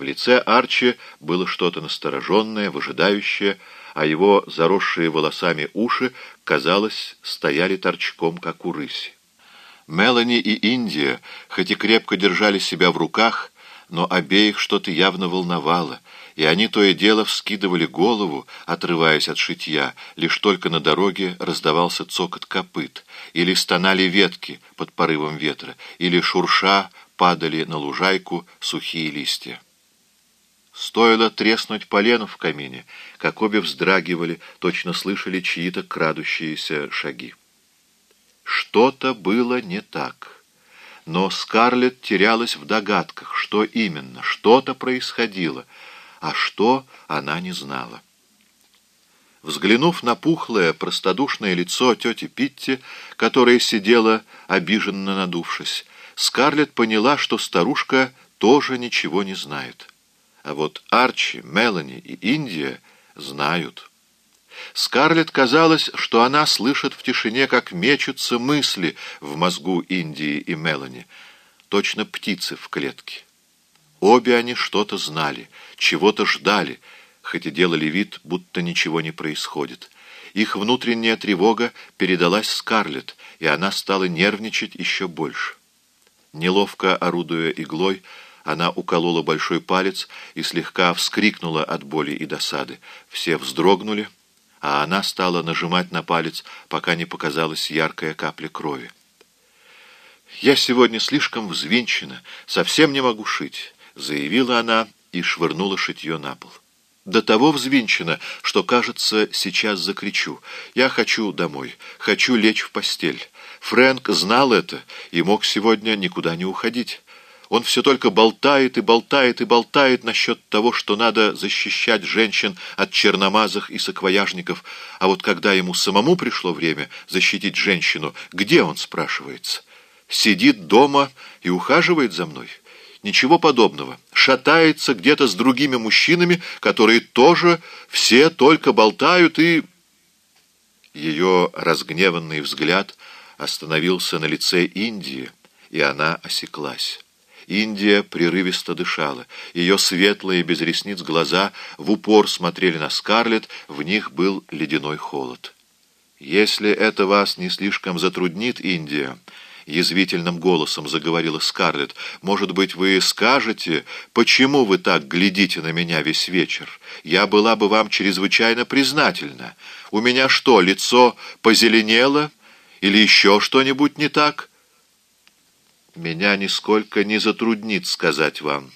В лице Арчи было что-то настороженное, выжидающее, а его заросшие волосами уши, казалось, стояли торчком, как у рыси. Мелани и Индия, хоть и крепко держали себя в руках, но обеих что-то явно волновало, и они то и дело вскидывали голову, отрываясь от шитья, лишь только на дороге раздавался цокот копыт, или стонали ветки под порывом ветра, или шурша падали на лужайку сухие листья. Стоило треснуть полену в камине, как обе вздрагивали, точно слышали чьи-то крадущиеся шаги. Что-то было не так. Но Скарлетт терялась в догадках, что именно, что-то происходило, а что она не знала. Взглянув на пухлое, простодушное лицо тети Питти, которая сидела, обиженно надувшись, Скарлетт поняла, что старушка тоже ничего не знает. А вот Арчи, Мелани и Индия знают. Скарлетт казалось, что она слышит в тишине, как мечутся мысли в мозгу Индии и Мелани, точно птицы в клетке. Обе они что-то знали, чего-то ждали, хоть и делали вид, будто ничего не происходит. Их внутренняя тревога передалась Скарлетт, и она стала нервничать еще больше. Неловко орудуя иглой, она уколола большой палец и слегка вскрикнула от боли и досады. Все вздрогнули, а она стала нажимать на палец, пока не показалась яркая капля крови. «Я сегодня слишком взвинчена, совсем не могу шить», — заявила она и швырнула шитье на пол. До того взвинчена, что, кажется, сейчас закричу. Я хочу домой, хочу лечь в постель. Фрэнк знал это и мог сегодня никуда не уходить. Он все только болтает и болтает и болтает насчет того, что надо защищать женщин от черномазых и саквояжников, а вот когда ему самому пришло время защитить женщину, где он, спрашивается? Сидит дома и ухаживает за мной? Ничего подобного. Шатается где-то с другими мужчинами, которые тоже все только болтают и... Ее разгневанный взгляд остановился на лице Индии, и она осеклась. Индия прерывисто дышала. Ее светлые, без ресниц глаза в упор смотрели на Скарлетт, в них был ледяной холод. «Если это вас не слишком затруднит, Индия», — язвительным голосом заговорила Скарлетт, «может быть, вы скажете, почему вы так глядите на меня весь вечер? Я была бы вам чрезвычайно признательна. У меня что, лицо позеленело? Или еще что-нибудь не так?» Меня нисколько не затруднит сказать вам.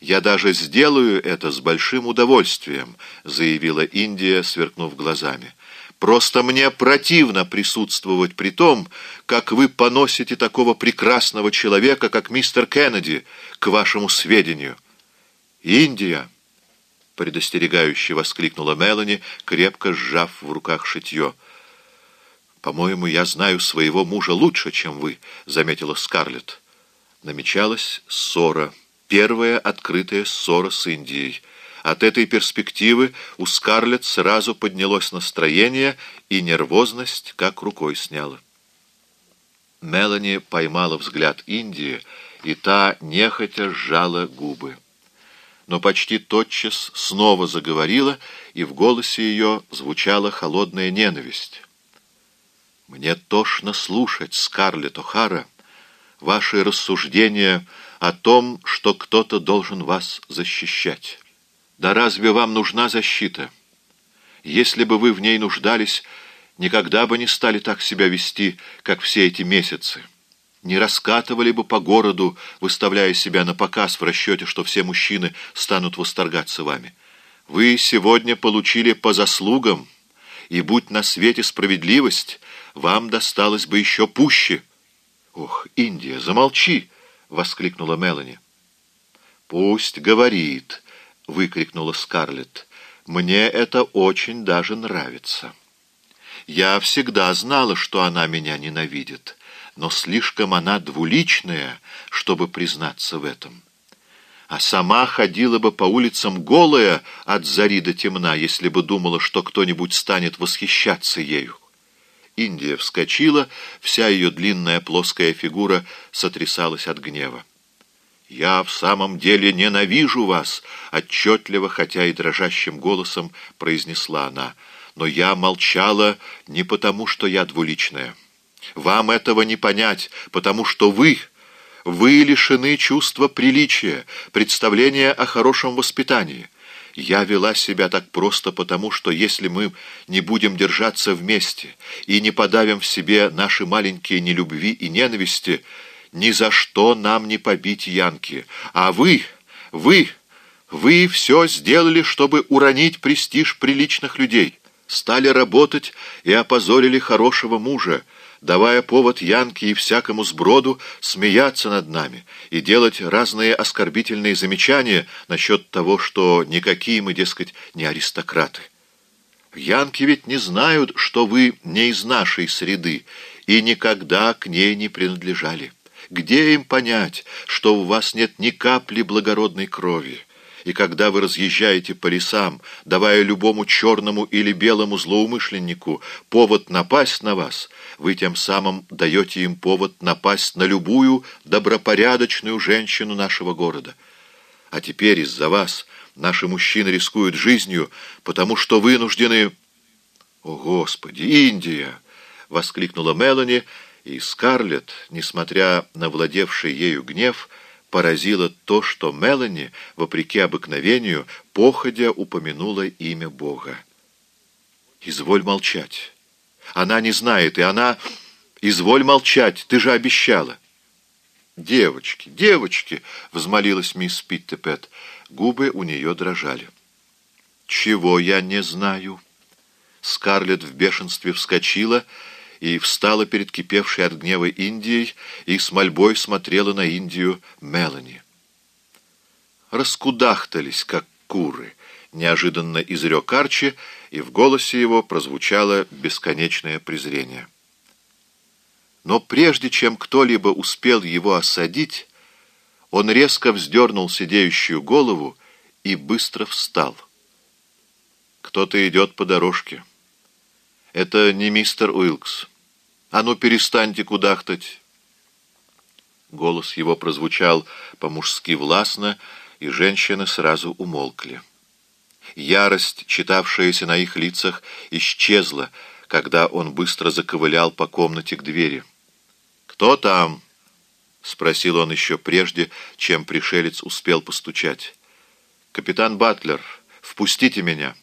Я даже сделаю это с большим удовольствием, заявила Индия, сверкнув глазами. Просто мне противно присутствовать при том, как вы поносите такого прекрасного человека, как мистер Кеннеди, к вашему сведению. Индия, предостерегающе воскликнула Мелани, крепко сжав в руках шитье. «По-моему, я знаю своего мужа лучше, чем вы», — заметила Скарлетт. Намечалась ссора, первая открытая ссора с Индией. От этой перспективы у Скарлетт сразу поднялось настроение, и нервозность как рукой сняла. Мелани поймала взгляд Индии, и та нехотя сжала губы. Но почти тотчас снова заговорила, и в голосе ее звучала холодная ненависть. Мне тошно слушать, Скарлетт О'Хара, ваши рассуждения о том, что кто-то должен вас защищать. Да разве вам нужна защита? Если бы вы в ней нуждались, никогда бы не стали так себя вести, как все эти месяцы. Не раскатывали бы по городу, выставляя себя на показ в расчете, что все мужчины станут восторгаться вами. Вы сегодня получили по заслугам, и будь на свете справедливость, вам досталось бы еще пуще. «Ох, Индия, замолчи!» — воскликнула Мелани. «Пусть говорит!» — выкрикнула Скарлетт. «Мне это очень даже нравится. Я всегда знала, что она меня ненавидит, но слишком она двуличная, чтобы признаться в этом. А сама ходила бы по улицам голая от зари до темна, если бы думала, что кто-нибудь станет восхищаться ею. Индия вскочила, вся ее длинная плоская фигура сотрясалась от гнева. «Я в самом деле ненавижу вас», — отчетливо, хотя и дрожащим голосом произнесла она. «Но я молчала не потому, что я двуличная. Вам этого не понять, потому что вы, вы лишены чувства приличия, представления о хорошем воспитании». Я вела себя так просто потому, что если мы не будем держаться вместе и не подавим в себе наши маленькие нелюбви и ненависти, ни за что нам не побить Янки. А вы, вы, вы все сделали, чтобы уронить престиж приличных людей. Стали работать и опозорили хорошего мужа, давая повод Янке и всякому сброду смеяться над нами и делать разные оскорбительные замечания насчет того, что никакие мы, дескать, не аристократы. Янки ведь не знают, что вы не из нашей среды и никогда к ней не принадлежали. Где им понять, что у вас нет ни капли благородной крови? И когда вы разъезжаете по лесам, давая любому черному или белому злоумышленнику повод напасть на вас, вы тем самым даете им повод напасть на любую добропорядочную женщину нашего города. А теперь из-за вас наши мужчины рискуют жизнью, потому что вынуждены... «О, Господи, Индия!» — воскликнула Мелани — и Скарлетт, несмотря на владевший ею гнев, поразило то, что Мелани, вопреки обыкновению, походя упомянула имя Бога. «Изволь молчать. Она не знает, и она... Изволь молчать, ты же обещала». «Девочки, девочки!» — взмолилась мисс Питтепет. Губы у нее дрожали. «Чего я не знаю?» Скарлетт в бешенстве вскочила и встала перед кипевшей от гнева Индией и с мольбой смотрела на Индию Мелани. Раскудахтались, как куры, неожиданно изрек Арчи, и в голосе его прозвучало бесконечное презрение. Но прежде чем кто-либо успел его осадить, он резко вздернул сидеющую голову и быстро встал. Кто-то идет по дорожке. Это не мистер Уилкс. А ну, перестаньте кудахтать. Голос его прозвучал по-мужски властно, и женщины сразу умолкли. Ярость, читавшаяся на их лицах, исчезла, когда он быстро заковылял по комнате к двери. «Кто там?» — спросил он еще прежде, чем пришелец успел постучать. «Капитан Батлер, впустите меня».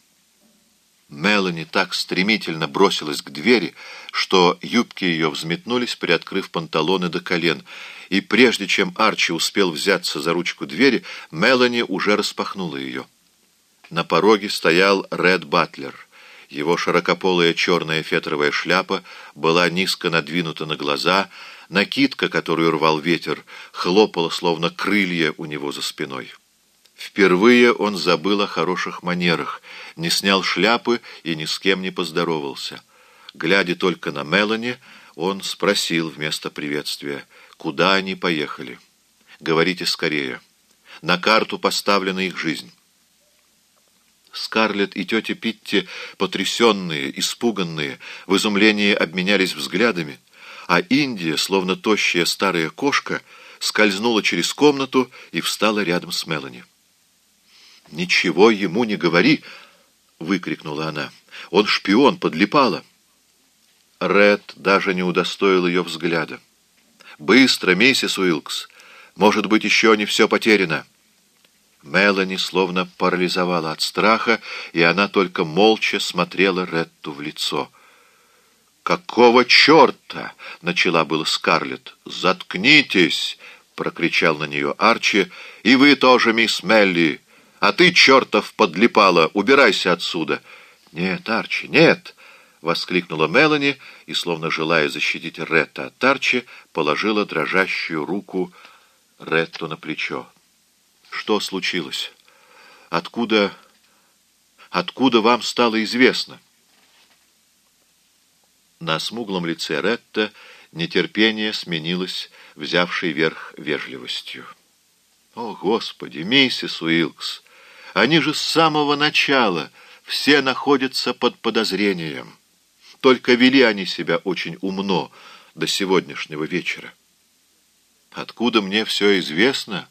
Мелани так стремительно бросилась к двери, что юбки ее взметнулись, приоткрыв панталоны до колен, и прежде чем Арчи успел взяться за ручку двери, Мелани уже распахнула ее. На пороге стоял Ред Батлер. Его широкополая черная фетровая шляпа была низко надвинута на глаза, накидка, которую рвал ветер, хлопала, словно крылья у него за спиной. Впервые он забыл о хороших манерах, не снял шляпы и ни с кем не поздоровался. Глядя только на Мелани, он спросил вместо приветствия, куда они поехали. «Говорите скорее. На карту поставлена их жизнь». Скарлетт и тетя Питти, потрясенные, испуганные, в изумлении обменялись взглядами, а Индия, словно тощая старая кошка, скользнула через комнату и встала рядом с Мелани. «Ничего ему не говори!» — выкрикнула она. «Он шпион, подлипала!» Ред даже не удостоил ее взгляда. «Быстро, миссис Уилкс! Может быть, еще не все потеряно!» Мелани словно парализовала от страха, и она только молча смотрела Ретту в лицо. «Какого черта?» — начала было Скарлетт. «Заткнитесь!» — прокричал на нее Арчи. «И вы тоже, мисс Мелли!» А ты, чертов, подлипала, убирайся отсюда. Нет, Арчи, нет! — воскликнула Мелани и, словно желая защитить Ретта от Арчи, положила дрожащую руку Ретту на плечо. Что случилось? Откуда... Откуда вам стало известно? На смуглом лице Ретта нетерпение сменилось взявшей верх вежливостью. «О, Господи, миссис Уилкс!» Они же с самого начала все находятся под подозрением. Только вели они себя очень умно до сегодняшнего вечера. Откуда мне все известно?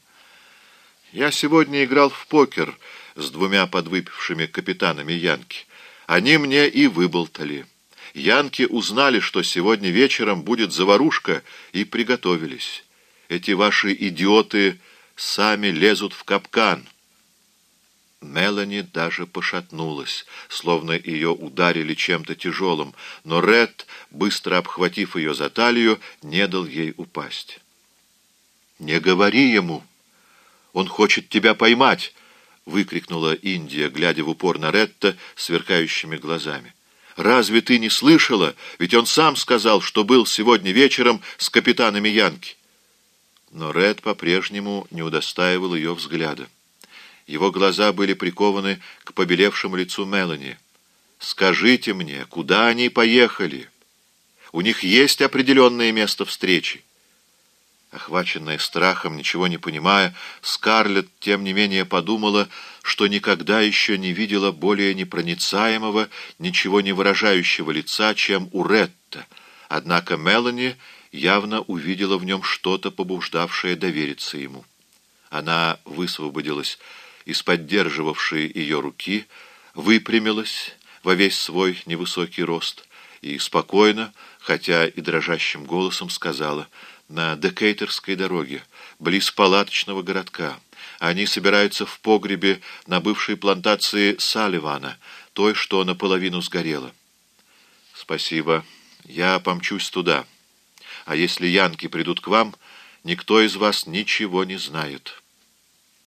Я сегодня играл в покер с двумя подвыпившими капитанами Янки. Они мне и выболтали. Янки узнали, что сегодня вечером будет заварушка, и приготовились. Эти ваши идиоты сами лезут в капкан». Мелани даже пошатнулась, словно ее ударили чем-то тяжелым, но Ред, быстро обхватив ее за талию, не дал ей упасть. «Не говори ему! Он хочет тебя поймать!» — выкрикнула Индия, глядя в упор на Ретта сверкающими глазами. «Разве ты не слышала? Ведь он сам сказал, что был сегодня вечером с капитанами Янки». Но Ред по-прежнему не удостаивал ее взгляда. Его глаза были прикованы к побелевшему лицу Мелани. «Скажите мне, куда они поехали? У них есть определенное место встречи?» Охваченная страхом, ничего не понимая, Скарлетт, тем не менее, подумала, что никогда еще не видела более непроницаемого, ничего не выражающего лица, чем у Ретта. Однако Мелани явно увидела в нем что-то, побуждавшее довериться ему. Она высвободилась из поддерживавшей ее руки, выпрямилась во весь свой невысокий рост и спокойно, хотя и дрожащим голосом сказала «На Декейтерской дороге, близ палаточного городка. Они собираются в погребе на бывшей плантации Салливана, той, что наполовину сгорела». «Спасибо. Я помчусь туда. А если янки придут к вам, никто из вас ничего не знает».